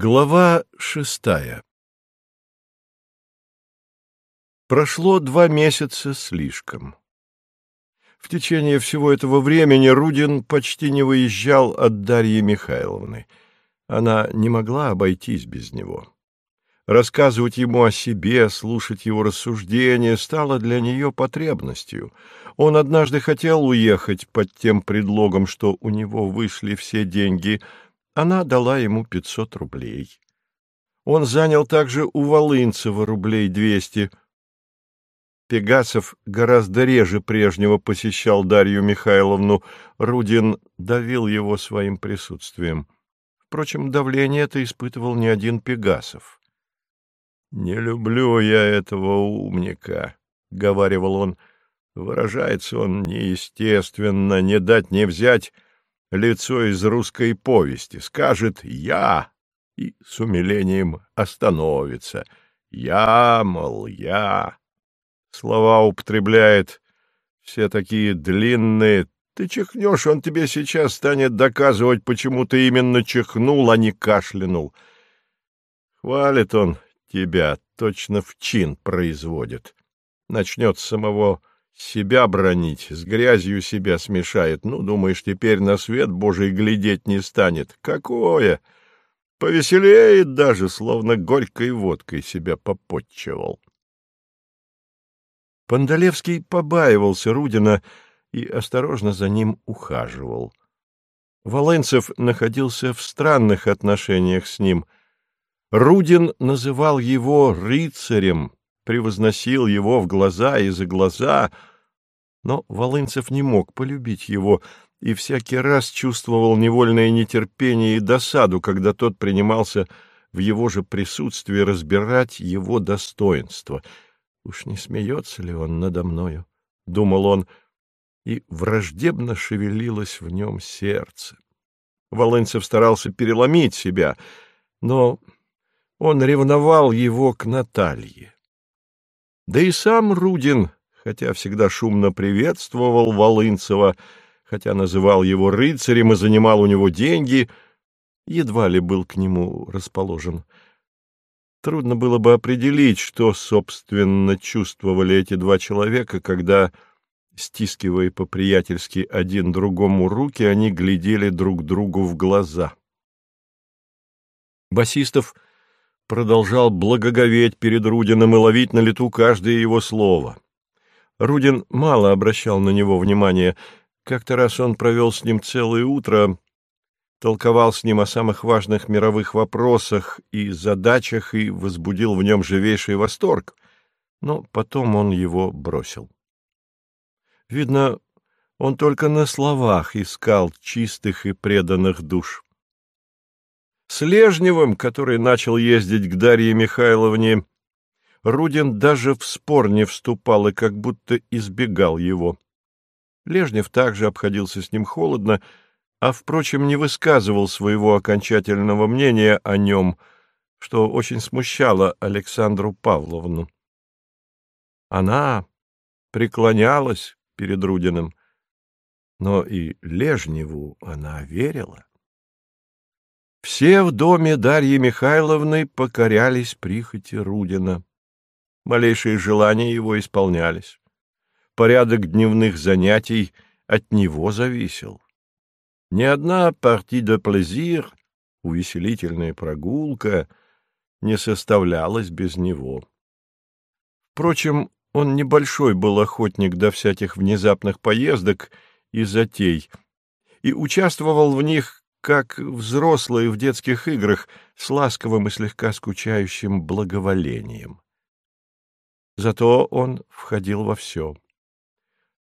Глава шестая Прошло два месяца слишком. В течение всего этого времени Рудин почти не выезжал от Дарьи Михайловны. Она не могла обойтись без него. Рассказывать ему о себе, слушать его рассуждения стало для нее потребностью. Он однажды хотел уехать под тем предлогом, что у него вышли все деньги — она дала ему пятьсот рублей. Он занял также у Волынцева рублей двести. Пегасов гораздо реже прежнего посещал Дарью Михайловну. Рудин давил его своим присутствием. Впрочем, давление это испытывал не один Пегасов. «Не люблю я этого умника», — говаривал он. «Выражается он неестественно, не дать не взять» лицо из русской повести, скажет «я» и с умилением остановится. «Я, мол, я». Слова употребляет все такие длинные. Ты чихнешь, он тебе сейчас станет доказывать, почему ты именно чихнул, а не кашлянул. Хвалит он тебя, точно в чин производит. Начнет с самого себя бронить, с грязью себя смешает. Ну, думаешь, теперь на свет Божий глядеть не станет. Какое! Повеселеет даже, словно горькой водкой себя попотчевал. Пандалевский побаивался Рудина и осторожно за ним ухаживал. Волынцев находился в странных отношениях с ним. Рудин называл его рыцарем, превозносил его в глаза и за глаза, но Волынцев не мог полюбить его и всякий раз чувствовал невольное нетерпение и досаду, когда тот принимался в его же присутствии разбирать его достоинство. «Уж не смеется ли он надо мною?» — думал он, и враждебно шевелилось в нем сердце. Волынцев старался переломить себя, но он ревновал его к Наталье. Да и сам Рудин, хотя всегда шумно приветствовал Волынцева, хотя называл его рыцарем и занимал у него деньги, едва ли был к нему расположен. Трудно было бы определить, что, собственно, чувствовали эти два человека, когда, стискивая по-приятельски один другому руки, они глядели друг другу в глаза. Басистов — продолжал благоговеть перед Рудиным и ловить на лету каждое его слово. Рудин мало обращал на него внимания. Как-то раз он провел с ним целое утро, толковал с ним о самых важных мировых вопросах и задачах и возбудил в нем живейший восторг, но потом он его бросил. Видно, он только на словах искал чистых и преданных душ. С Лежневым, который начал ездить к Дарье Михайловне, Рудин даже в спор не вступал и как будто избегал его. Лежнев также обходился с ним холодно, а, впрочем, не высказывал своего окончательного мнения о нем, что очень смущало Александру Павловну. Она преклонялась перед Рудиным, но и Лежневу она верила. Все в доме Дарьи Михайловны покорялись прихоти Рудина. Малейшие желания его исполнялись. Порядок дневных занятий от него зависел. Ни одна парти де плезир, увеселительная прогулка, не составлялась без него. Впрочем, он небольшой был охотник до всяких внезапных поездок и затей, и участвовал в них как взрослые в детских играх с ласковым и слегка скучающим благоволением. Зато он входил во все.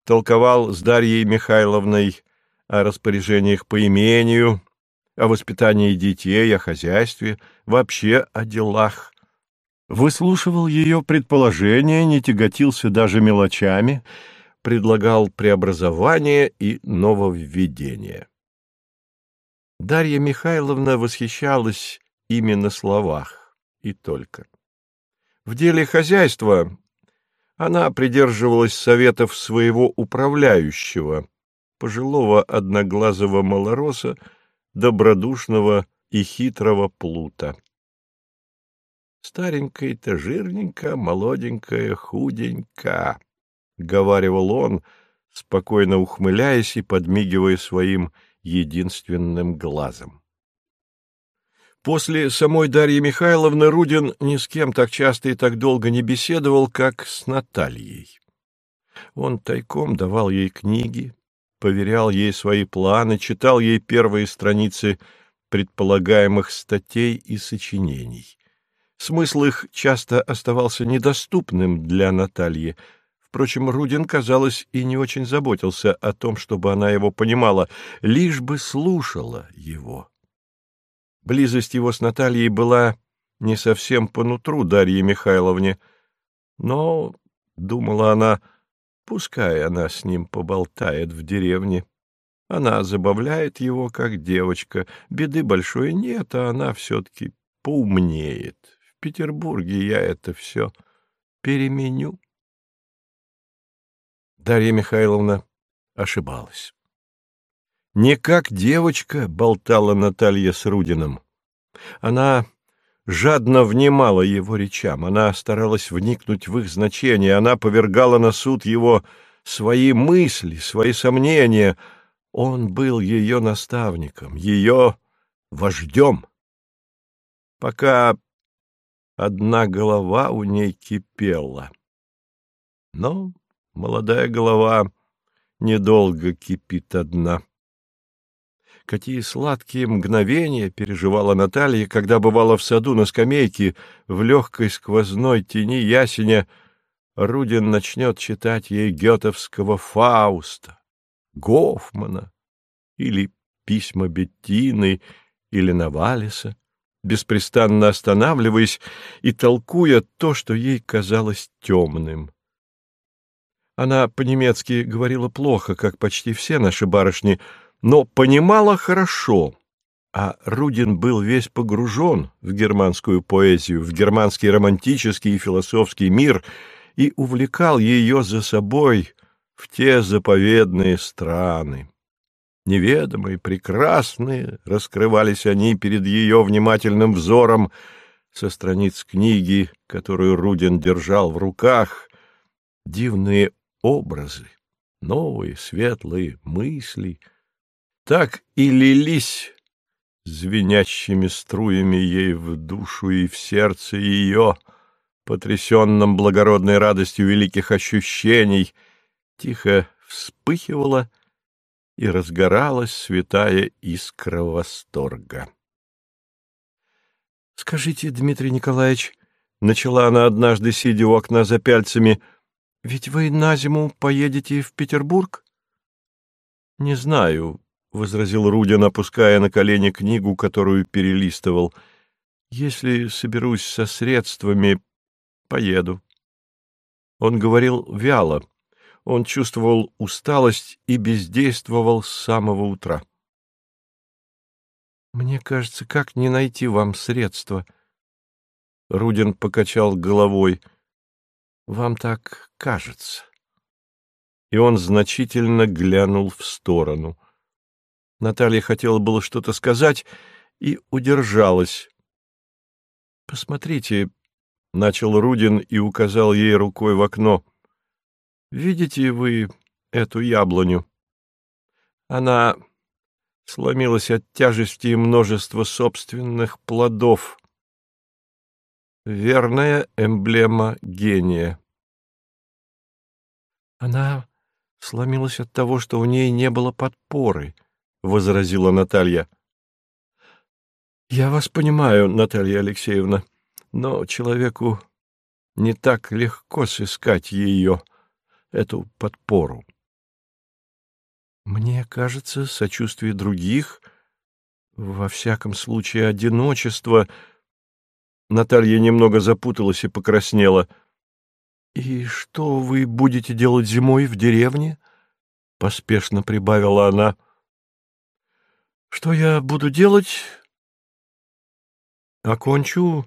Толковал с Дарьей Михайловной о распоряжениях по имению, о воспитании детей, о хозяйстве, вообще о делах. Выслушивал ее предположения, не тяготился даже мелочами, предлагал преобразование и нововведение. Дарья Михайловна восхищалась ими на словах и только. В деле хозяйства она придерживалась советов своего управляющего, пожилого одноглазого малороса, добродушного и хитрого плута. Старенькая-то жирненькая, молоденькая, худенькая, — говаривал он, спокойно ухмыляясь и подмигивая своим единственным глазом. После самой Дарьи Михайловны Рудин ни с кем так часто и так долго не беседовал, как с Натальей. Он тайком давал ей книги, поверял ей свои планы, читал ей первые страницы предполагаемых статей и сочинений. Смысл их часто оставался недоступным для Натальи. Впрочем, Рудин, казалось, и не очень заботился о том, чтобы она его понимала, лишь бы слушала его. Близость его с Натальей была не совсем по нутру Дарье Михайловне, но, — думала она, — пускай она с ним поболтает в деревне. Она забавляет его, как девочка. Беды большой нет, а она все-таки поумнеет. В Петербурге я это все переменю. Дарья Михайловна ошибалась. Не как девочка болтала Наталья с Рудиным. Она жадно внимала его речам, она старалась вникнуть в их значение, она повергала на суд его свои мысли, свои сомнения. Он был ее наставником, ее вождем. Пока одна голова у ней кипела. Но молодая голова недолго кипит одна. Какие сладкие мгновения переживала Наталья, когда бывала в саду на скамейке, в легкой сквозной тени ясеня, Рудин начнет читать ей гетовского Фауста, Гофмана или письма Беттины или Навалиса, беспрестанно останавливаясь и толкуя то, что ей казалось темным. Она по-немецки говорила плохо, как почти все наши барышни — но понимала хорошо, а Рудин был весь погружен в германскую поэзию, в германский романтический и философский мир и увлекал ее за собой в те заповедные страны. Неведомые, прекрасные, раскрывались они перед ее внимательным взором со страниц книги, которую Рудин держал в руках, дивные образы, новые светлые мысли — так и лились звенящими струями ей в душу и в сердце ее, потрясенном благородной радостью великих ощущений, тихо вспыхивала и разгоралась святая искра восторга. — Скажите, Дмитрий Николаевич, — начала она однажды, сидя у окна за пяльцами, — ведь вы на зиму поедете в Петербург? — Не знаю, — возразил Рудин, опуская на колени книгу, которую перелистывал. — Если соберусь со средствами, поеду. Он говорил вяло. Он чувствовал усталость и бездействовал с самого утра. — Мне кажется, как не найти вам средства? Рудин покачал головой. — Вам так кажется. И он значительно глянул в сторону — Наталья хотела было что-то сказать и удержалась. — Посмотрите, — начал Рудин и указал ей рукой в окно. — Видите вы эту яблоню? Она сломилась от тяжести и множества собственных плодов. Верная эмблема гения. Она сломилась от того, что у ней не было подпоры —— возразила Наталья. — Я вас понимаю, Наталья Алексеевна, но человеку не так легко сыскать ее, эту подпору. Мне кажется, сочувствие других, во всяком случае одиночество... Наталья немного запуталась и покраснела. — И что вы будете делать зимой в деревне? — поспешно прибавила она. — что я буду делать? Окончу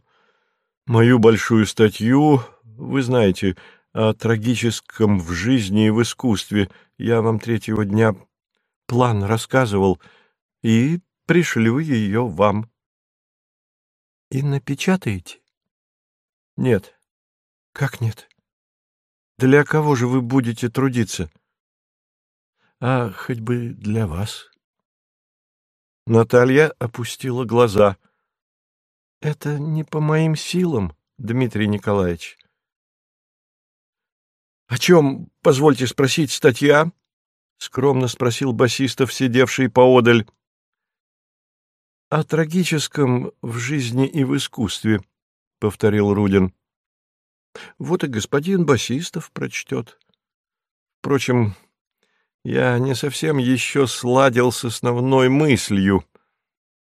мою большую статью, вы знаете, о трагическом в жизни и в искусстве. Я вам третьего дня план рассказывал и пришлю ее вам. И напечатаете? Нет. Как нет? Для кого же вы будете трудиться? А хоть бы для вас. Наталья опустила глаза. Это не по моим силам, Дмитрий Николаевич. — О чем, позвольте спросить, статья? — скромно спросил басистов, сидевший поодаль. — О трагическом в жизни и в искусстве, — повторил Рудин. — Вот и господин Басистов прочтет. Впрочем, я не совсем еще сладил с основной мыслью.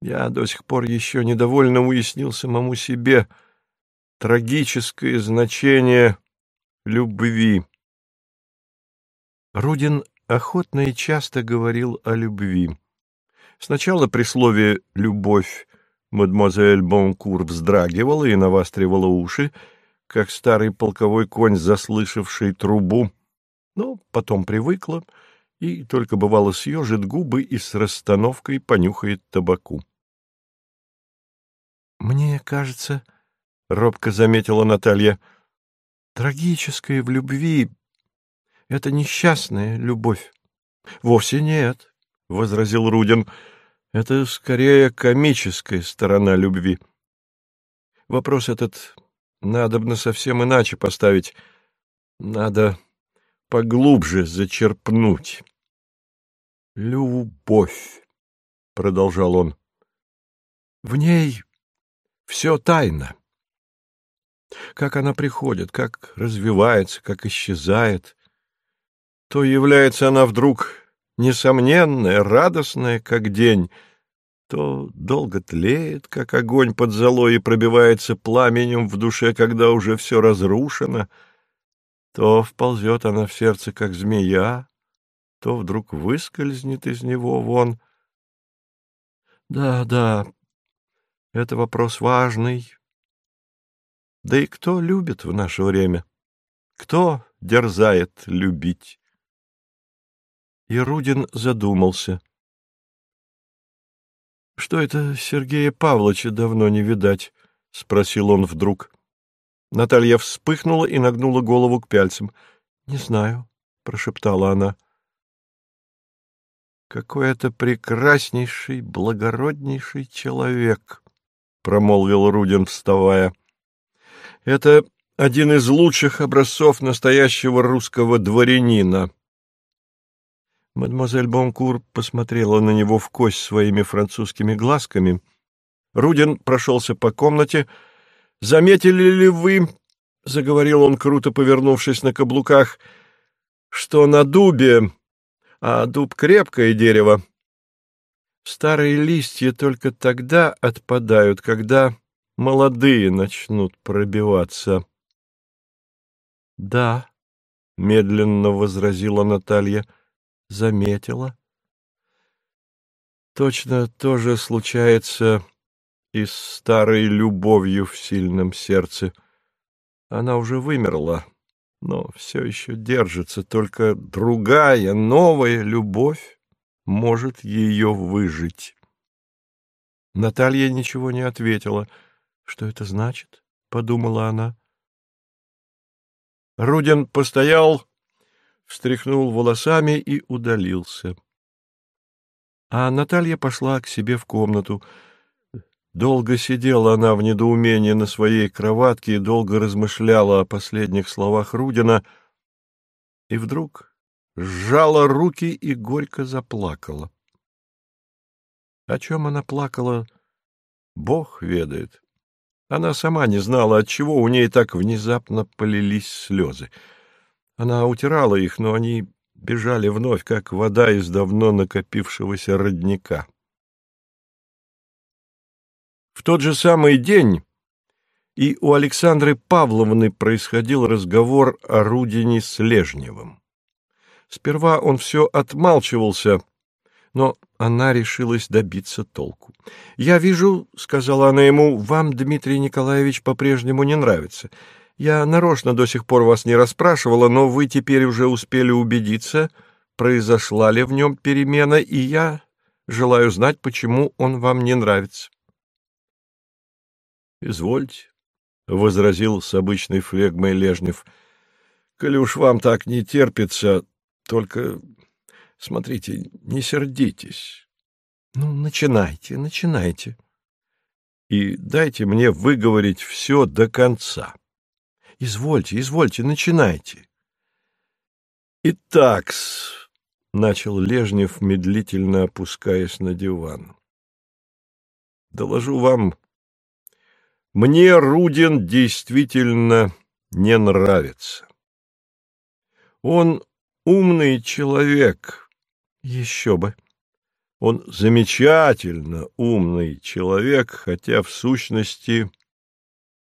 Я до сих пор еще недовольно уяснил самому себе трагическое значение любви. Рудин охотно и часто говорил о любви. Сначала при слове «любовь» мадемуазель Бонкур вздрагивала и навастривала уши, как старый полковой конь, заслышавший трубу, но потом привыкла и только бывало съежит губы и с расстановкой понюхает табаку. «Мне кажется, — робко заметила Наталья, — Трагическое в любви — это несчастная любовь. — Вовсе нет, — возразил Рудин. — Это скорее комическая сторона любви. Вопрос этот надо бы совсем иначе поставить. Надо поглубже зачерпнуть. — Любовь, — продолжал он. — В ней все тайно. Как она приходит, как развивается, как исчезает. То является она вдруг несомненная, радостная, как день, то долго тлеет, как огонь под золой, и пробивается пламенем в душе, когда уже все разрушено, то вползет она в сердце, как змея, то вдруг выскользнет из него вон. Да, да, это вопрос важный, да и кто любит в наше время? Кто дерзает любить? И Рудин задумался. — Что это Сергея Павловича давно не видать? — спросил он вдруг. Наталья вспыхнула и нагнула голову к пяльцам. — Не знаю, — прошептала она. — Какой это прекраснейший, благороднейший человек! — промолвил Рудин, вставая. — это один из лучших образцов настоящего русского дворянина. Мадемуазель Бонкур посмотрела на него в кость своими французскими глазками. Рудин прошелся по комнате. «Заметили ли вы, — заговорил он, круто повернувшись на каблуках, — что на дубе, а дуб — крепкое дерево, старые листья только тогда отпадают, когда молодые начнут пробиваться. — Да, — медленно возразила Наталья, — заметила. Точно то же случается и с старой любовью в сильном сердце. Она уже вымерла, но все еще держится, только другая, новая любовь может ее выжить. Наталья ничего не ответила — что это значит? — подумала она. Рудин постоял, встряхнул волосами и удалился. А Наталья пошла к себе в комнату. Долго сидела она в недоумении на своей кроватке и долго размышляла о последних словах Рудина, и вдруг сжала руки и горько заплакала. О чем она плакала, Бог ведает. Она сама не знала, от чего у ней так внезапно полились слезы. Она утирала их, но они бежали вновь, как вода из давно накопившегося родника. В тот же самый день и у Александры Павловны происходил разговор о Рудине с Лежневым. Сперва он все отмалчивался, но она решилась добиться толку. «Я вижу, — сказала она ему, — вам, Дмитрий Николаевич, по-прежнему не нравится. Я нарочно до сих пор вас не расспрашивала, но вы теперь уже успели убедиться, произошла ли в нем перемена, и я желаю знать, почему он вам не нравится». «Извольте, возразил с обычной флегмой Лежнев. — Коли уж вам так не терпится, только, смотрите, не сердитесь. — Ну, начинайте, начинайте. И дайте мне выговорить все до конца. Извольте, извольте, начинайте. Итак-с, — начал Лежнев, медлительно опускаясь на диван. — Доложу вам, мне Рудин действительно не нравится. Он умный человек, еще бы. Он замечательно умный человек, хотя в сущности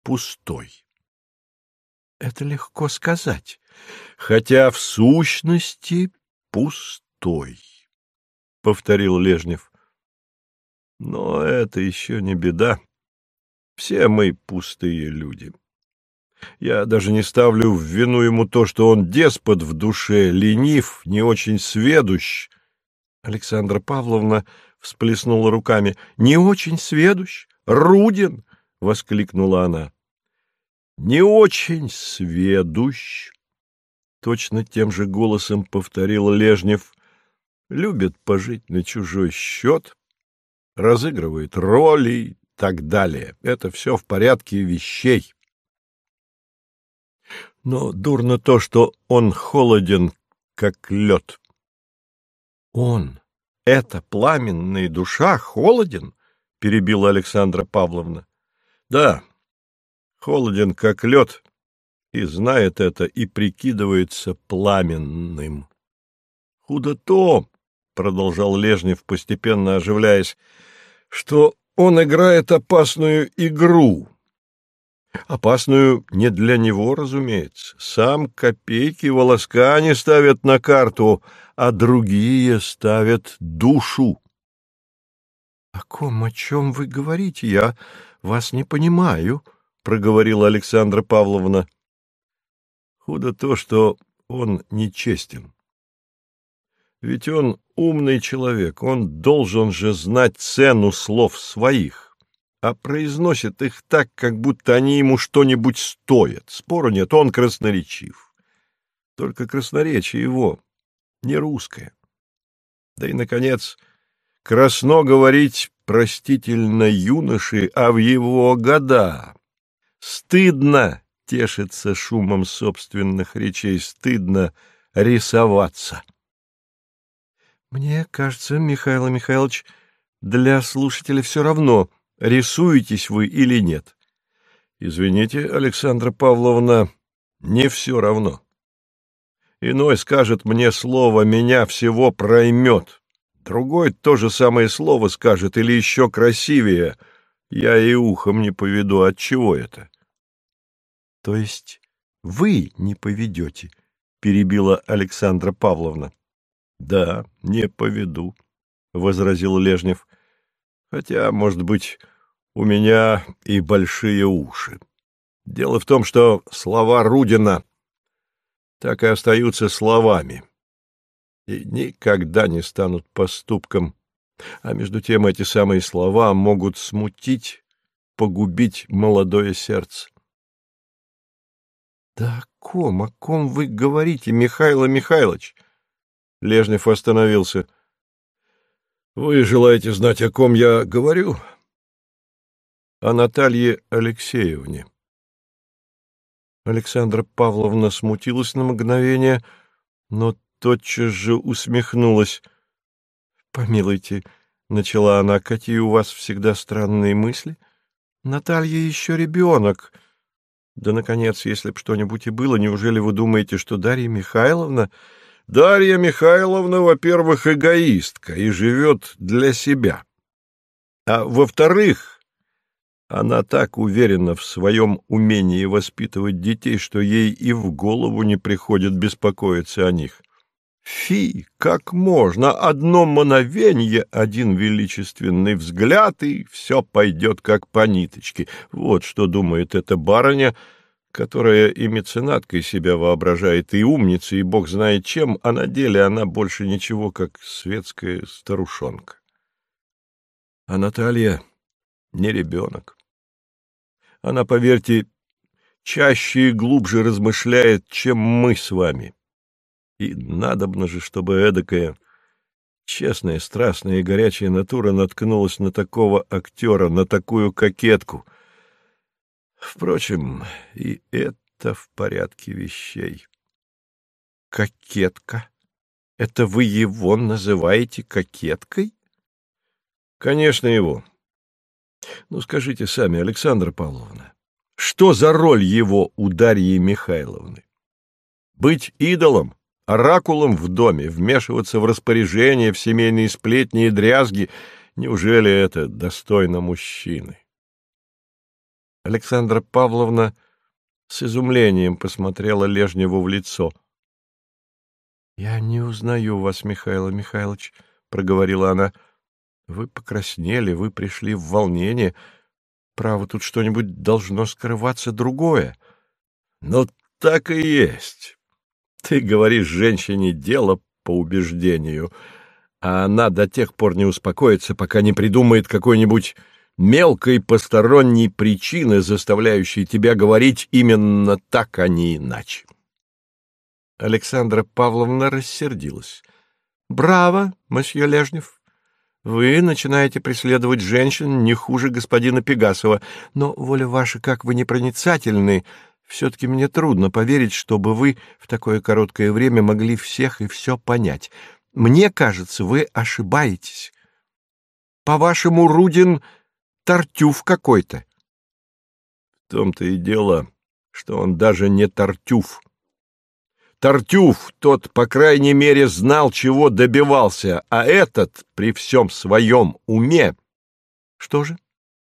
пустой. Это легко сказать, хотя в сущности пустой, — повторил Лежнев. Но это еще не беда. Все мы пустые люди. Я даже не ставлю в вину ему то, что он деспот в душе, ленив, не очень сведущ. Александра Павловна всплеснула руками. — Не очень сведущ? Рудин! — воскликнула она. — Не очень сведущ, Точно тем же голосом повторил Лежнев. Любит пожить на чужой счет, разыгрывает роли так далее. Это все в порядке вещей. Но дурно то, что он холоден, как лед. Он, эта пламенная душа, холоден? — перебила Александра Павловна. — Да, холоден, как лед, и знает это, и прикидывается пламенным. — Худо то, — продолжал Лежнев, постепенно оживляясь, — что он играет опасную игру. Опасную не для него, разумеется. Сам копейки волоска не ставят на карту, а другие ставят душу. — О ком, о чем вы говорите? Я вас не понимаю, — проговорила Александра Павловна. Худо то, что он нечестен. Ведь он умный человек, он должен же знать цену слов своих, а произносит их так, как будто они ему что-нибудь стоят. Спору нет, он красноречив. Только красноречие его не русское. Да и, наконец, красно говорить простительно юноши, а в его года. Стыдно тешиться шумом собственных речей, стыдно рисоваться. Мне кажется, Михаил Михайлович, для слушателя все равно, рисуетесь вы или нет. Извините, Александра Павловна, не все равно. Иной скажет мне слово, меня всего проймет. Другой то же самое слово скажет или еще красивее. Я и ухом не поведу. От чего это? — То есть вы не поведете? — перебила Александра Павловна. — Да, не поведу, — возразил Лежнев. — Хотя, может быть, у меня и большие уши. Дело в том, что слова Рудина так и остаются словами и никогда не станут поступком. А между тем эти самые слова могут смутить, погубить молодое сердце. — Да о ком, о ком вы говорите, Михайло Михайлович? Лежнев остановился. — Вы желаете знать, о ком я говорю? — О Наталье Алексеевне. Александра Павловна смутилась на мгновение, но тотчас же усмехнулась. — Помилуйте, — начала она, — какие у вас всегда странные мысли. Наталья еще ребенок. — да, наконец, если б что-нибудь и было, неужели вы думаете, что Дарья Михайловна... Дарья Михайловна, во-первых, эгоистка и живет для себя. А во-вторых, она так уверена в своем умении воспитывать детей, что ей и в голову не приходит беспокоиться о них. Фи, как можно! Одно мановенье, один величественный взгляд, и все пойдет как по ниточке. Вот что думает эта барыня, которая и меценаткой себя воображает, и умница, и бог знает чем, а на деле она больше ничего, как светская старушонка. А Наталья не ребенок. Она, поверьте, чаще и глубже размышляет, чем мы с вами. И надобно же, чтобы эдакая честная, страстная и горячая натура наткнулась на такого актера, на такую кокетку. Впрочем, и это в порядке вещей. Кокетка? Это вы его называете кокеткой? Конечно, его. Ну, скажите сами, Александра Павловна, что за роль его у Дарьи Михайловны? Быть идолом, оракулом в доме, вмешиваться в распоряжение, в семейные сплетни и дрязги, неужели это достойно мужчины? Александра Павловна с изумлением посмотрела Лежневу в лицо. — Я не узнаю вас, Михаил Михайлович, — проговорила она. — Вы покраснели, вы пришли в волнение — Право, тут что-нибудь должно скрываться другое. Но так и есть. Ты говоришь женщине дело по убеждению, а она до тех пор не успокоится, пока не придумает какой-нибудь мелкой посторонней причины, заставляющей тебя говорить именно так, а не иначе. Александра Павловна рассердилась. — Браво, мосье Лежнев! Вы начинаете преследовать женщин не хуже господина Пегасова, но, воля ваша, как вы непроницательны, все-таки мне трудно поверить, чтобы вы в такое короткое время могли всех и все понять. Мне кажется, вы ошибаетесь. По-вашему, Рудин тартюф какой-то. В том-то и дело, что он даже не тартюф, Тартюф, тот, по крайней мере, знал, чего добивался, а этот при всем своем уме... Что же?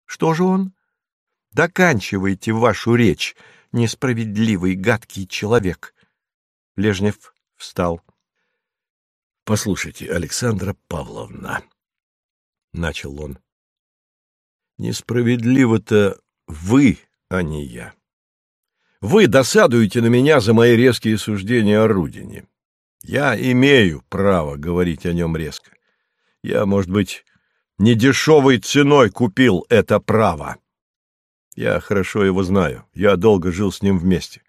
Что же он? Доканчивайте вашу речь, несправедливый, гадкий человек. Лежнев встал. — Послушайте, Александра Павловна, — начал он, — несправедливо-то вы, а не я. Вы досадуете на меня за мои резкие суждения о Рудине. Я имею право говорить о нем резко. Я, может быть, недешевой ценой купил это право. Я хорошо его знаю. Я долго жил с ним вместе.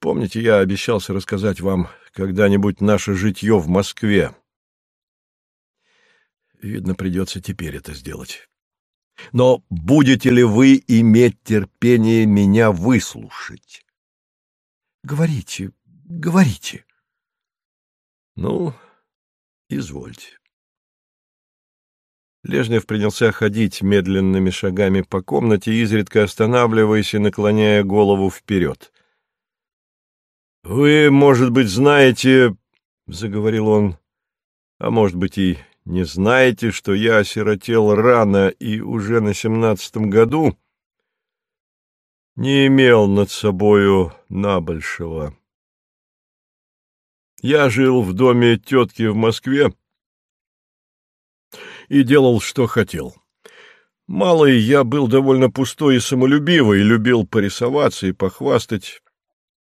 Помните, я обещался рассказать вам когда-нибудь наше житье в Москве. Видно, придется теперь это сделать. Но будете ли вы иметь терпение меня выслушать? — Говорите, говорите. — Ну, извольте. Лежнев принялся ходить медленными шагами по комнате, изредка останавливаясь и наклоняя голову вперед. — Вы, может быть, знаете, — заговорил он, — а может быть и не знаете, что я осиротел рано и уже на семнадцатом году не имел над собою набольшего. Я жил в доме тетки в Москве и делал, что хотел. Малый я был довольно пустой и самолюбивый, любил порисоваться и похвастать.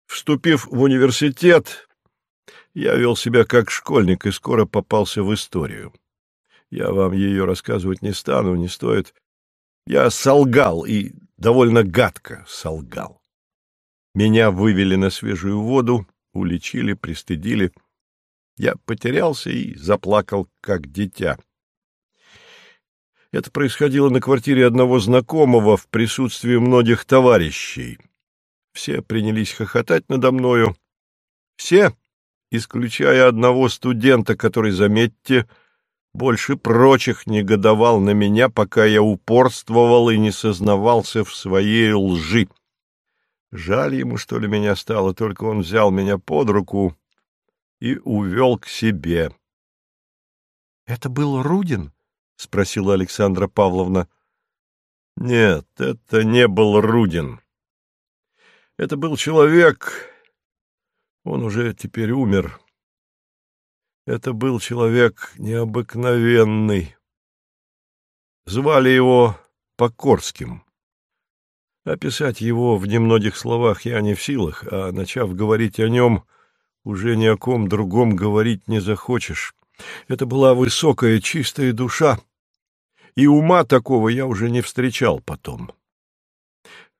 Вступив в университет, я вел себя как школьник и скоро попался в историю. Я вам ее рассказывать не стану, не стоит. Я солгал и довольно гадко солгал. Меня вывели на свежую воду, уличили, пристыдили. Я потерялся и заплакал, как дитя. Это происходило на квартире одного знакомого в присутствии многих товарищей. Все принялись хохотать надо мною. Все, исключая одного студента, который, заметьте, больше прочих негодовал на меня, пока я упорствовал и не сознавался в своей лжи. Жаль ему, что ли, меня стало, только он взял меня под руку и увел к себе. — Это был Рудин? — спросила Александра Павловна. — Нет, это не был Рудин. Это был человек... Он уже теперь умер. Это был человек необыкновенный. Звали его Покорским. Описать его в немногих словах я не в силах, а, начав говорить о нем, уже ни о ком другом говорить не захочешь. Это была высокая, чистая душа, и ума такого я уже не встречал потом.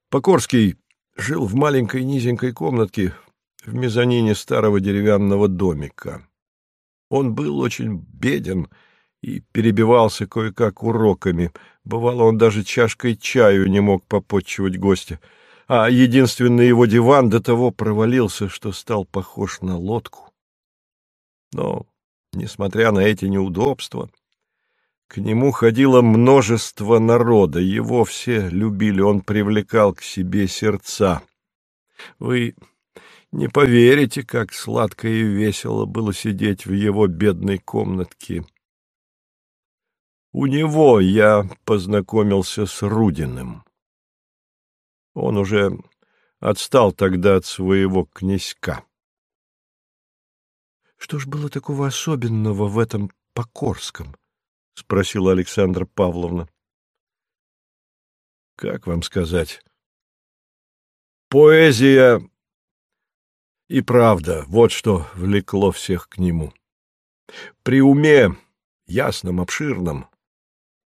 Покорский жил в маленькой низенькой комнатке в мезонине старого деревянного домика. Он был очень беден и перебивался кое-как уроками. Бывало, он даже чашкой чаю не мог попотчевать гостя, а единственный его диван до того провалился, что стал похож на лодку. Но, несмотря на эти неудобства, к нему ходило множество народа, его все любили, он привлекал к себе сердца. Вы не поверите, как сладко и весело было сидеть в его бедной комнатке. У него я познакомился с Рудиным. Он уже отстал тогда от своего князька. — Что ж было такого особенного в этом Покорском? — спросила Александра Павловна. — Как вам сказать? Поэзия и правда, вот что влекло всех к нему. При уме, ясном, обширном,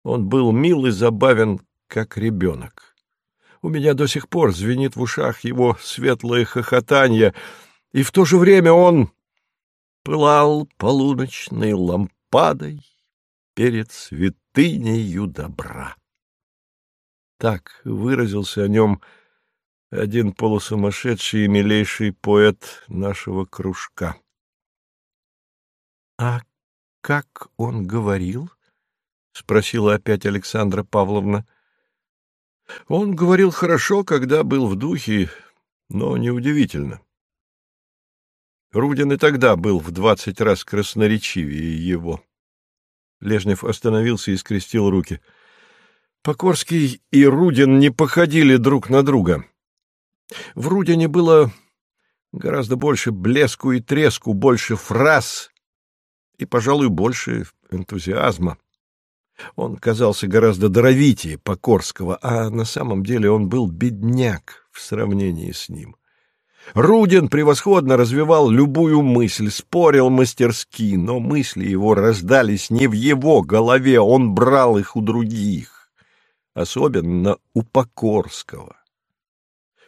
он был мил и забавен, как ребенок. У меня до сих пор звенит в ушах его светлое хохотанье, и в то же время он пылал полуночной лампадой перед святынею добра. Так выразился о нем один полусумасшедший и милейший поэт нашего кружка. — А как он говорил? — спросила опять Александра Павловна. — Он говорил хорошо, когда был в духе, но неудивительно. Рудин и тогда был в двадцать раз красноречивее его. Лежнев остановился и скрестил руки. Покорский и Рудин не походили друг на друга. В Рудине было гораздо больше блеску и треску, больше фраз и, пожалуй, больше энтузиазма. Он казался гораздо даровитее Покорского, а на самом деле он был бедняк в сравнении с ним. Рудин превосходно развивал любую мысль, спорил мастерски, но мысли его рождались не в его голове, он брал их у других, особенно у Покорского.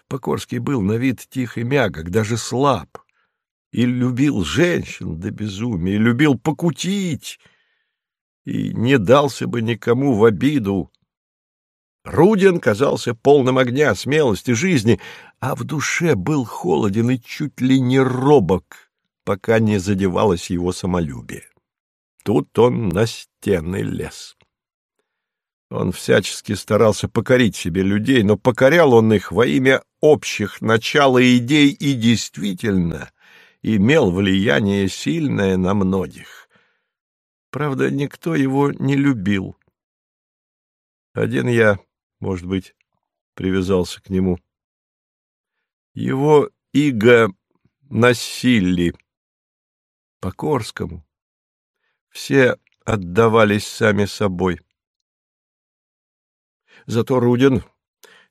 Покорский был на вид тих и мягок, даже слаб, и любил женщин до безумия, и любил покутить, и не дался бы никому в обиду. Рудин казался полным огня, смелости, жизни, а в душе был холоден и чуть ли не робок, пока не задевалось его самолюбие. Тут он на стены лез. Он всячески старался покорить себе людей, но покорял он их во имя общих начал и идей и действительно имел влияние сильное на многих. Правда, никто его не любил. Один я, может быть, привязался к нему. Его иго насилли по Корскому. Все отдавались сами собой. Зато Рудин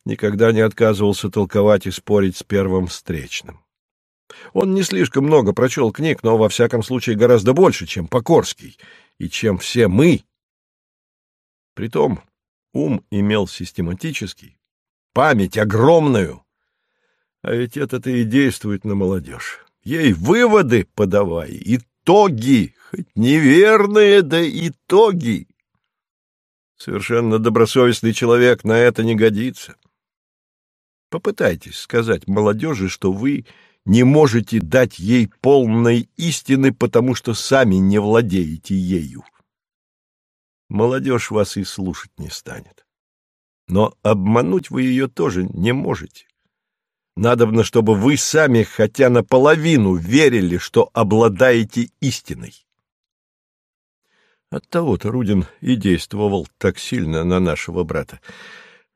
никогда не отказывался толковать и спорить с первым встречным. Он не слишком много прочел книг, но, во всяком случае, гораздо больше, чем Покорский и чем все мы. Притом ум имел систематический, память огромную. А ведь это-то и действует на молодежь. Ей выводы подавай, итоги, хоть неверные, да итоги. Совершенно добросовестный человек на это не годится. Попытайтесь сказать молодежи, что вы не можете дать ей полной истины, потому что сами не владеете ею. Молодежь вас и слушать не станет. Но обмануть вы ее тоже не можете. Надобно, чтобы вы сами хотя наполовину верили, что обладаете истиной. Оттого-то Рудин и действовал так сильно на нашего брата.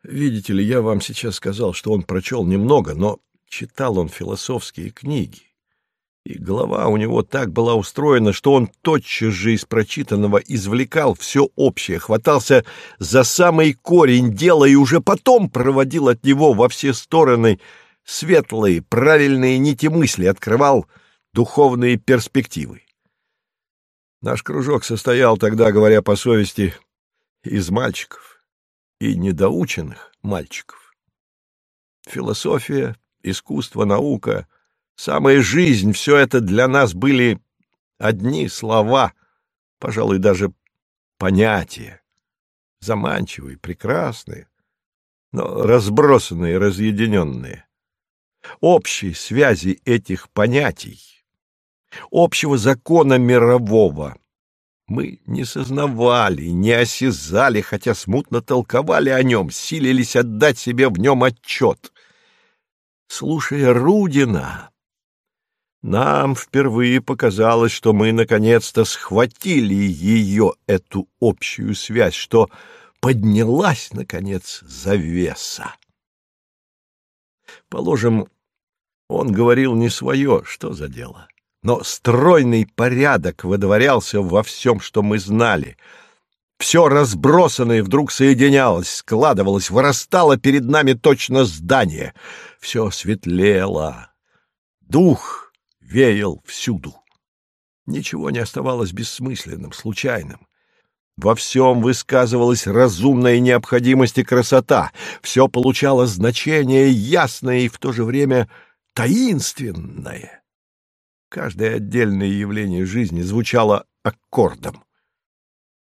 Видите ли, я вам сейчас сказал, что он прочел немного, но читал он философские книги. И голова у него так была устроена, что он тотчас же из прочитанного извлекал все общее, хватался за самый корень дела и уже потом проводил от него во все стороны светлые, правильные нити мысли, открывал духовные перспективы. Наш кружок состоял тогда, говоря по совести, из мальчиков и недоученных мальчиков. Философия искусство, наука, самая жизнь — все это для нас были одни слова, пожалуй, даже понятия, заманчивые, прекрасные, но разбросанные, разъединенные. Общей связи этих понятий, общего закона мирового мы не сознавали, не осязали, хотя смутно толковали о нем, силились отдать себе в нем отчет. Слушая Рудина, нам впервые показалось, что мы наконец-то схватили ее, эту общую связь, что поднялась, наконец, завеса. Положим, он говорил не свое, что за дело? Но стройный порядок выдворялся во всем, что мы знали. Все разбросанное вдруг соединялось, складывалось, вырастало перед нами точно здание. Все светлело. Дух веял всюду. Ничего не оставалось бессмысленным, случайным. Во всем высказывалась разумная необходимость и красота. Все получало значение ясное и в то же время таинственное. Каждое отдельное явление жизни звучало аккордом.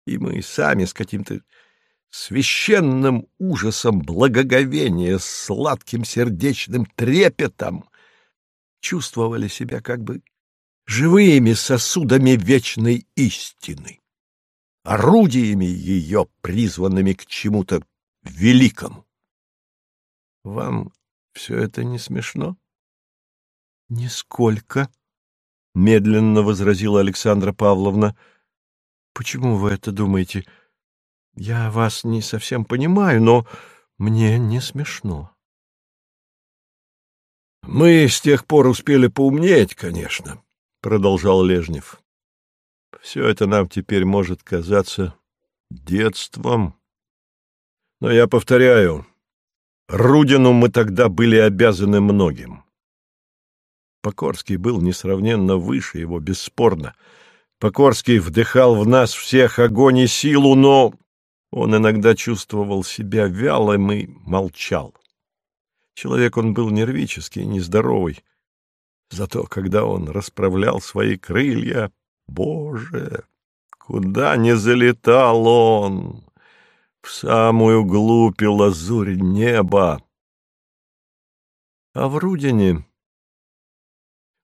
И мы сами с каким-то священным ужасом благоговения, сладким сердечным трепетом чувствовали себя как бы живыми сосудами вечной истины, орудиями ее, призванными к чему-то великому. Вам все это не смешно? — Нисколько, — медленно возразила Александра Павловна. — Почему вы это думаете? Я вас не совсем понимаю, но мне не смешно. — Мы с тех пор успели поумнеть, конечно, — продолжал Лежнев. — Все это нам теперь может казаться детством. Но я повторяю, Рудину мы тогда были обязаны многим. Покорский был несравненно выше его, бесспорно. Покорский вдыхал в нас всех огонь и силу, но он иногда чувствовал себя вялым и молчал. Человек он был нервический, нездоровый. Зато когда он расправлял свои крылья, боже, куда не залетал он! В самую глубь и лазурь неба! А в Рудине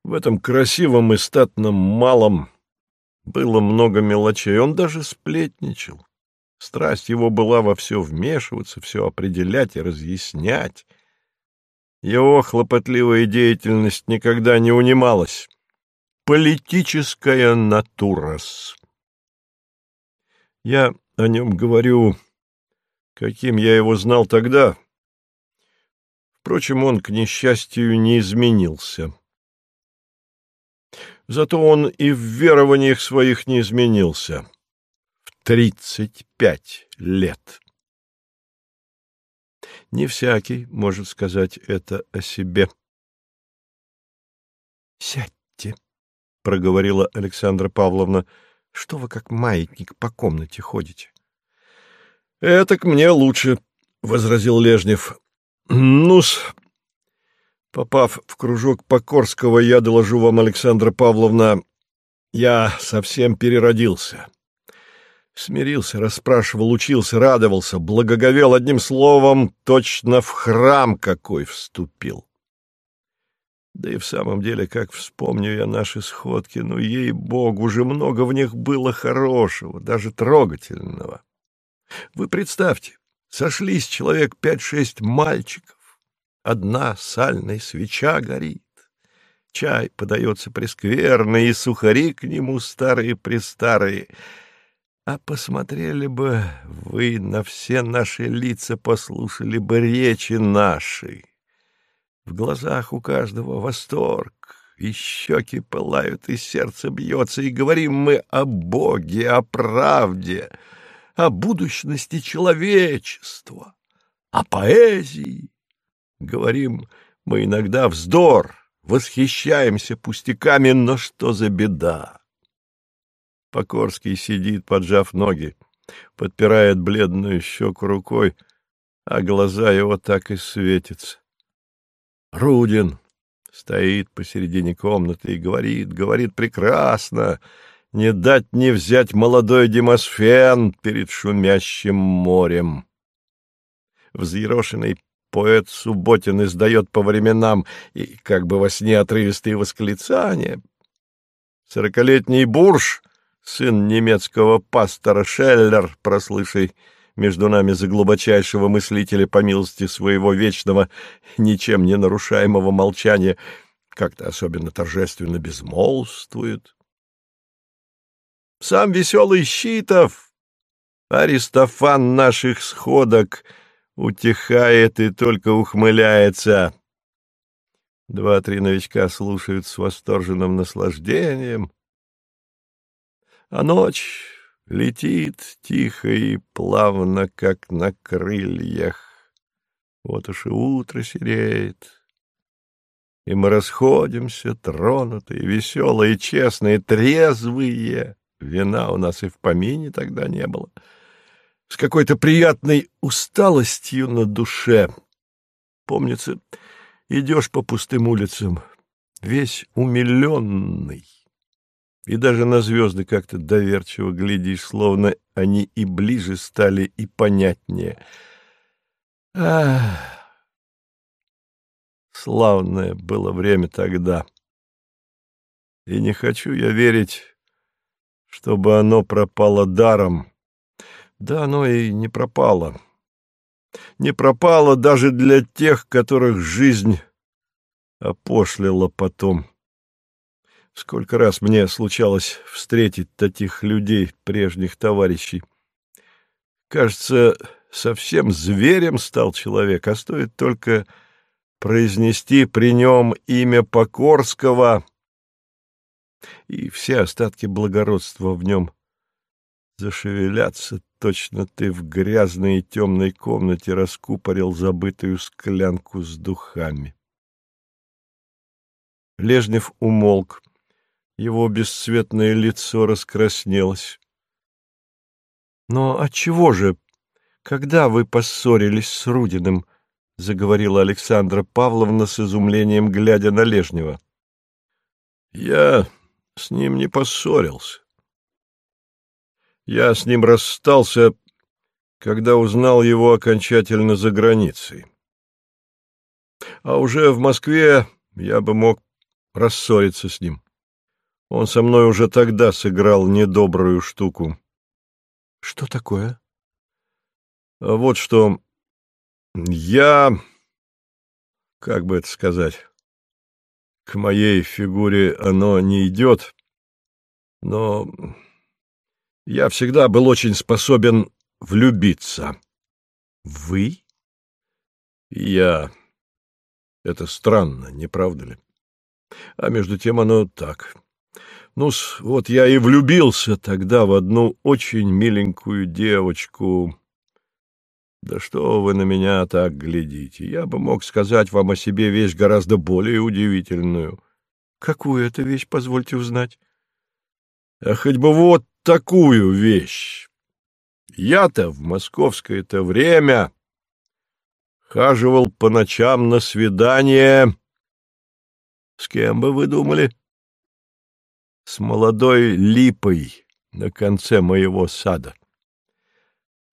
в этом красивом и статном малом было много мелочей. Он даже сплетничал. Страсть его была во все вмешиваться, все определять и разъяснять. Его хлопотливая деятельность никогда не унималась. Политическая натурас. Я о нем говорю, каким я его знал тогда. Впрочем, он, к несчастью, не изменился. Зато он и в верованиях своих не изменился. В тридцать пять лет. Не всякий может сказать это о себе. — Сядьте, — проговорила Александра Павловна. — Что вы как маятник по комнате ходите? — Это к мне лучше, — возразил Лежнев. — Ну-с, Попав в кружок Покорского, я доложу вам, Александра Павловна, я совсем переродился. Смирился, расспрашивал, учился, радовался, благоговел одним словом, точно в храм какой вступил. Да и в самом деле, как вспомню я наши сходки, ну, ей-богу, уже много в них было хорошего, даже трогательного. Вы представьте, сошлись человек пять-шесть мальчиков, одна сальная свеча горит. Чай подается прескверный, и сухари к нему старые-престарые. А посмотрели бы вы на все наши лица, послушали бы речи наши. В глазах у каждого восторг, и щеки пылают, и сердце бьется, и говорим мы о Боге, о правде, о будущности человечества, о поэзии Говорим мы иногда вздор, восхищаемся пустяками, но что за беда? Покорский сидит, поджав ноги, подпирает бледную щеку рукой, а глаза его так и светятся. Рудин стоит посередине комнаты и говорит, говорит прекрасно, не дать не взять молодой Демосфен перед шумящим морем. Взъерошенный поэт Субботин издает по временам и как бы во сне отрывистые восклицания. Сорокалетний бурж, сын немецкого пастора Шеллер, прослышай, между нами за глубочайшего мыслителя по милости своего вечного, ничем не нарушаемого молчания, как-то особенно торжественно безмолвствует. Сам веселый Щитов, Аристофан наших сходок, утихает и только ухмыляется. Два-три новичка слушают с восторженным наслаждением. А ночь летит тихо и плавно, как на крыльях. Вот уж и утро сереет. И мы расходимся, тронутые, веселые, честные, трезвые. Вина у нас и в помине тогда не было. С какой-то приятной усталостью на душе. Помнится, идешь по пустым улицам, весь умиленный, и даже на звезды как-то доверчиво глядишь, словно они и ближе стали, и понятнее. Ах! Славное было время тогда. И не хочу я верить, чтобы оно пропало даром. Да оно и не пропало. Не пропало даже для тех, которых жизнь опошлила потом. Сколько раз мне случалось встретить таких людей, прежних товарищей. Кажется, совсем зверем стал человек, а стоит только произнести при нем имя Покорского, и все остатки благородства в нем зашевелятся. Точно ты в грязной и темной комнате раскупорил забытую склянку с духами. Лежнев умолк. Его бесцветное лицо раскраснелось. — Но отчего же, когда вы поссорились с Рудиным? — заговорила Александра Павловна с изумлением, глядя на Лежнева. — Я с ним не поссорился. Я с ним расстался, когда узнал его окончательно за границей. А уже в Москве я бы мог рассориться с ним. Он со мной уже тогда сыграл недобрую штуку. — Что такое? А — Вот что. Я... Как бы это сказать? К моей фигуре оно не идет, но я всегда был очень способен влюбиться. — Вы? — Я. Это странно, не правда ли? А между тем оно так ну вот я и влюбился тогда в одну очень миленькую девочку. Да что вы на меня так глядите? Я бы мог сказать вам о себе вещь гораздо более удивительную. Какую это вещь, позвольте узнать? А хоть бы вот такую вещь. Я-то в московское-то время хаживал по ночам на свидание. С кем бы вы думали? — с молодой липой на конце моего сада.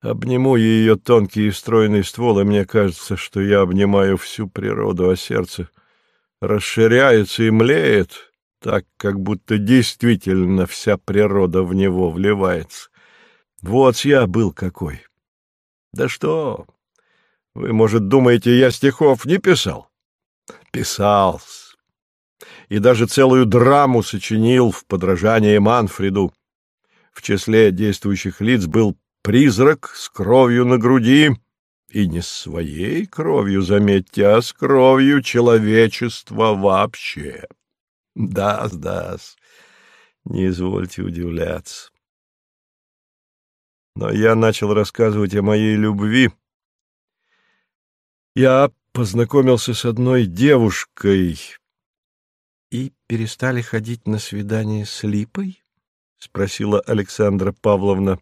Обниму ее тонкий и стройный ствол, и мне кажется, что я обнимаю всю природу, а сердце расширяется и млеет, так, как будто действительно вся природа в него вливается. Вот я был какой. Да что, вы, может, думаете, я стихов не писал? Писал и даже целую драму сочинил в подражание Манфреду. В числе действующих лиц был призрак с кровью на груди, и не с своей кровью, заметьте, а с кровью человечества вообще. Да, да, не извольте удивляться. Но я начал рассказывать о моей любви. Я познакомился с одной девушкой, и перестали ходить на свидание с Липой? — спросила Александра Павловна.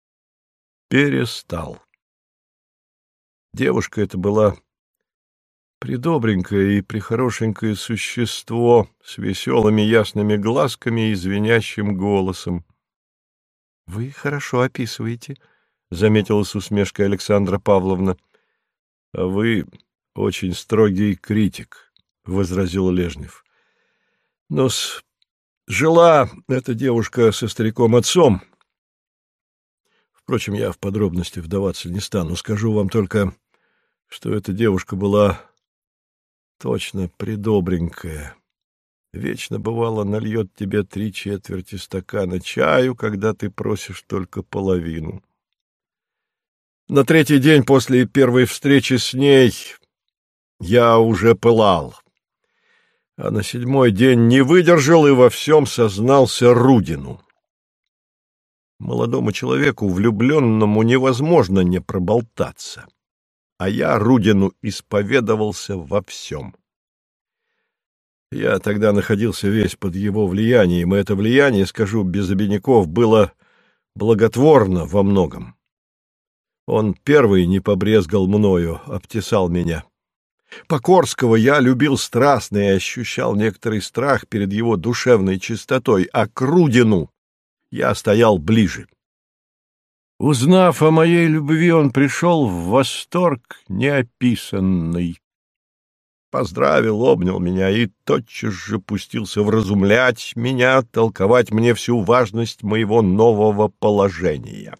— Перестал. Девушка эта была Придобренькое и прихорошенькое существо с веселыми ясными глазками и звенящим голосом. — Вы хорошо описываете, — заметила с усмешкой Александра Павловна. — А вы очень строгий критик, — возразил Лежнев. — Но-с, жила эта девушка со стариком-отцом. Впрочем, я в подробности вдаваться не стану. Скажу вам только, что эта девушка была точно придобренькая. Вечно, бывало, нальет тебе три четверти стакана чаю, когда ты просишь только половину. На третий день после первой встречи с ней я уже пылал, а на седьмой день не выдержал и во всем сознался Рудину. Молодому человеку, влюбленному, невозможно не проболтаться а я Рудину исповедовался во всем. Я тогда находился весь под его влиянием, и это влияние, скажу без обиняков, было благотворно во многом. Он первый не побрезгал мною, обтесал меня. Покорского я любил страстно и ощущал некоторый страх перед его душевной чистотой, а к Рудину я стоял ближе. Узнав о моей любви, он пришел в восторг неописанный. Поздравил, обнял меня и тотчас же пустился вразумлять меня, толковать мне всю важность моего нового положения.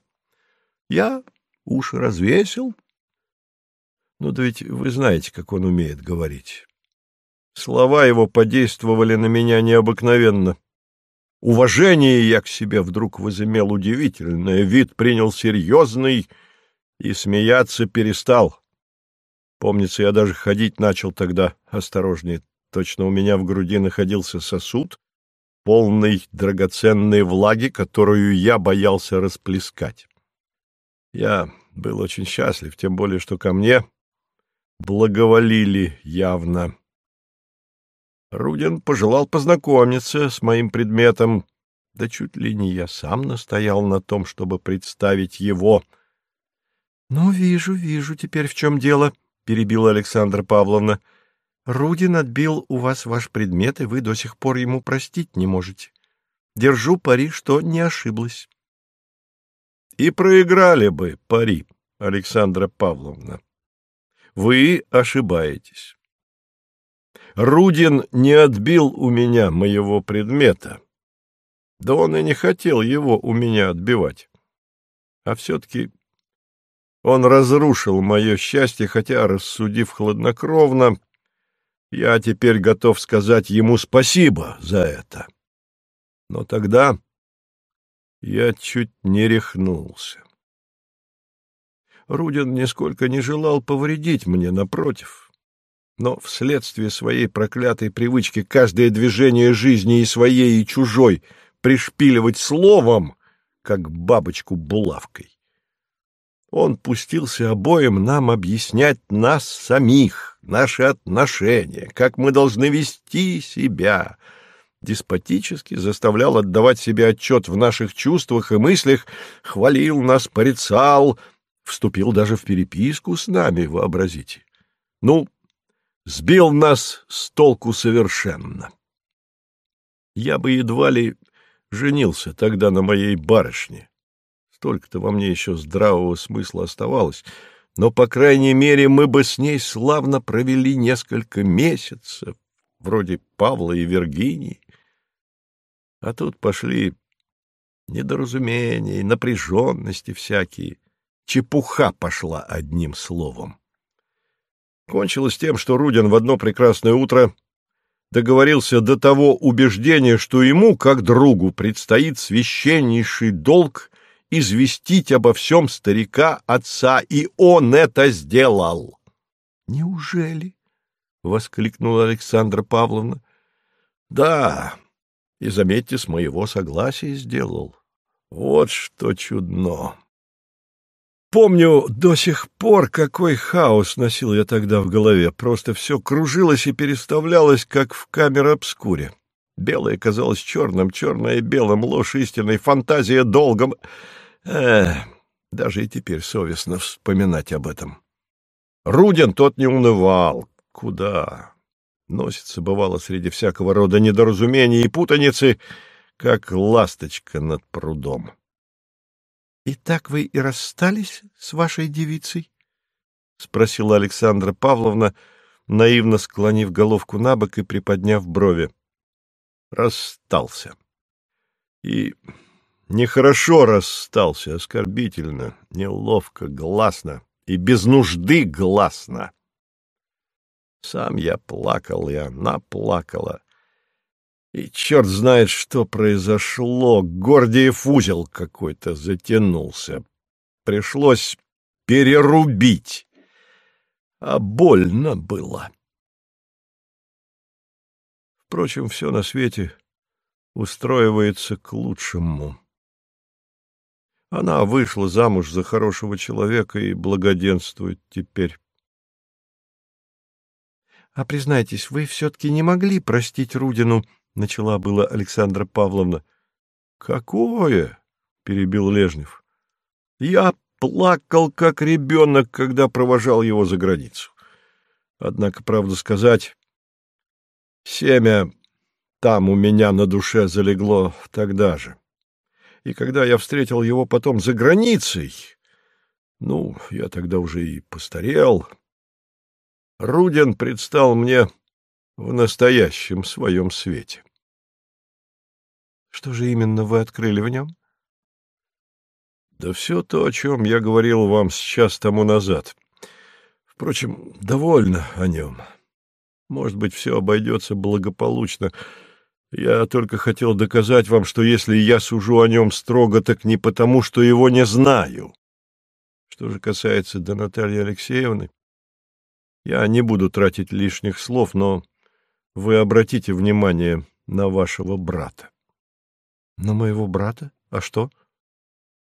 Я уши развесил. Ну да ведь вы знаете, как он умеет говорить. Слова его подействовали на меня необыкновенно. Уважение я к себе вдруг возымел удивительное, вид принял серьезный и смеяться перестал. Помнится, я даже ходить начал тогда осторожнее. Точно у меня в груди находился сосуд, полный драгоценной влаги, которую я боялся расплескать. Я был очень счастлив, тем более, что ко мне благоволили явно. Рудин пожелал познакомиться с моим предметом, да чуть ли не я сам настоял на том, чтобы представить его. — Ну, вижу, вижу теперь, в чем дело, — перебила Александра Павловна. — Рудин отбил у вас ваш предмет, и вы до сих пор ему простить не можете. Держу пари, что не ошиблась. — И проиграли бы пари, Александра Павловна. Вы ошибаетесь. Рудин не отбил у меня моего предмета. Да он и не хотел его у меня отбивать. А все-таки он разрушил мое счастье, хотя, рассудив хладнокровно, я теперь готов сказать ему спасибо за это. Но тогда я чуть не рехнулся. Рудин нисколько не желал повредить мне, напротив — но вследствие своей проклятой привычки каждое движение жизни и своей, и чужой пришпиливать словом, как бабочку булавкой. Он пустился обоим нам объяснять нас самих, наши отношения, как мы должны вести себя. Деспотически заставлял отдавать себе отчет в наших чувствах и мыслях, хвалил нас, порицал, вступил даже в переписку с нами, вообразите. Ну, сбил нас с толку совершенно. Я бы едва ли женился тогда на моей барышне. Столько-то во мне еще здравого смысла оставалось, но, по крайней мере, мы бы с ней славно провели несколько месяцев, вроде Павла и Виргинии. А тут пошли недоразумения, напряженности всякие. Чепуха пошла одним словом. Кончилось тем, что Рудин в одно прекрасное утро договорился до того убеждения, что ему, как другу, предстоит священнейший долг известить обо всем старика отца, и он это сделал. — Неужели? — воскликнула Александра Павловна. — Да, и, заметьте, с моего согласия сделал. Вот что чудно. Помню до сих пор, какой хаос носил я тогда в голове. Просто все кружилось и переставлялось, как в камере-обскуре. Белое казалось черным, черное белым, ложь истинной, фантазия долгом. Эх, даже и теперь совестно вспоминать об этом. Рудин тот не унывал, куда? Носится, бывало, среди всякого рода недоразумений и путаницы, как ласточка над прудом. — И так вы и расстались с вашей девицей? — спросила Александра Павловна, наивно склонив головку на бок и приподняв брови. — Расстался. И нехорошо расстался, оскорбительно, неловко, гласно и без нужды гласно. Сам я плакал, и она плакала. И черт знает, что произошло. Гордиев узел какой-то затянулся. Пришлось перерубить. А больно было. Впрочем, все на свете устроивается к лучшему. Она вышла замуж за хорошего человека и благоденствует теперь. — А признайтесь, вы все-таки не могли простить Рудину, — начала была Александра Павловна. — Какое? — перебил Лежнев. — Я плакал, как ребенок, когда провожал его за границу. Однако, правду сказать, семя там у меня на душе залегло тогда же. И когда я встретил его потом за границей, ну, я тогда уже и постарел, Рудин предстал мне в настоящем своем свете. Что же именно вы открыли в нем? Да все то, о чем я говорил вам сейчас тому назад. Впрочем, довольно о нем. Может быть, все обойдется благополучно. Я только хотел доказать вам, что если я сужу о нем строго, так не потому, что его не знаю. Что же касается до Натальи Алексеевны, я не буду тратить лишних слов, но вы обратите внимание на вашего брата. — На моего брата? А что?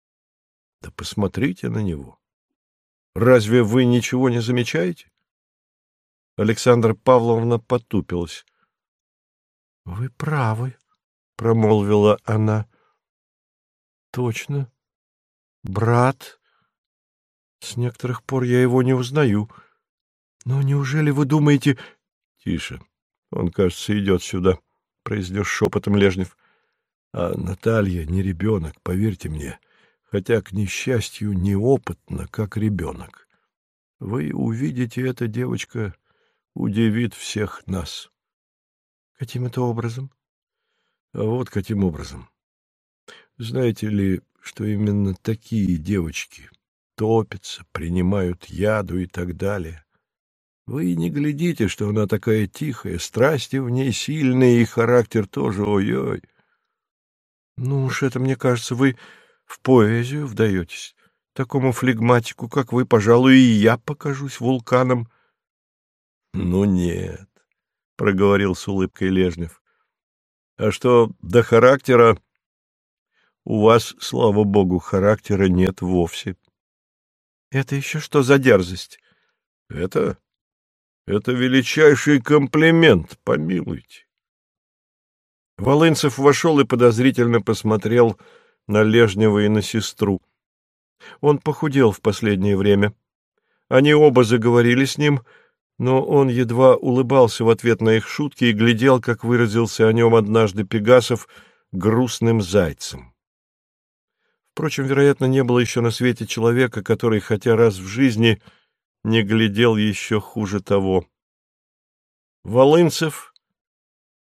— Да посмотрите на него. Разве вы ничего не замечаете? Александра Павловна потупилась. — Вы правы, — промолвила она. — Точно. Брат. С некоторых пор я его не узнаю. — но неужели вы думаете... — Тише. Он, кажется, идет сюда, — произнес шепотом Лежнев. — А Наталья не ребенок, поверьте мне, хотя, к несчастью, неопытна, как ребенок. Вы увидите, эта девочка удивит всех нас. — Каким это образом? — А вот каким образом. Знаете ли, что именно такие девочки топятся, принимают яду и так далее? Вы не глядите, что она такая тихая, страсти в ней сильные, и характер тоже ой-ой. Ну уж это, мне кажется, вы в поэзию вдаетесь. Такому флегматику, как вы, пожалуй, и я покажусь вулканом. — Ну нет, — проговорил с улыбкой Лежнев. — А что до характера? У вас, слава богу, характера нет вовсе. — Это еще что за дерзость? — Это? Это величайший комплимент, помилуйте. Волынцев вошел и подозрительно посмотрел на Лежнева и на сестру. Он похудел в последнее время. Они оба заговорили с ним, но он едва улыбался в ответ на их шутки и глядел, как выразился о нем однажды Пегасов, грустным зайцем. Впрочем, вероятно, не было еще на свете человека, который хотя раз в жизни не глядел еще хуже того. Волынцев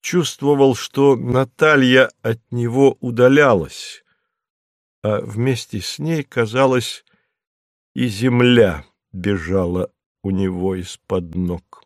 чувствовал, что Наталья от него удалялась, а вместе с ней, казалось, и земля бежала у него из-под ног.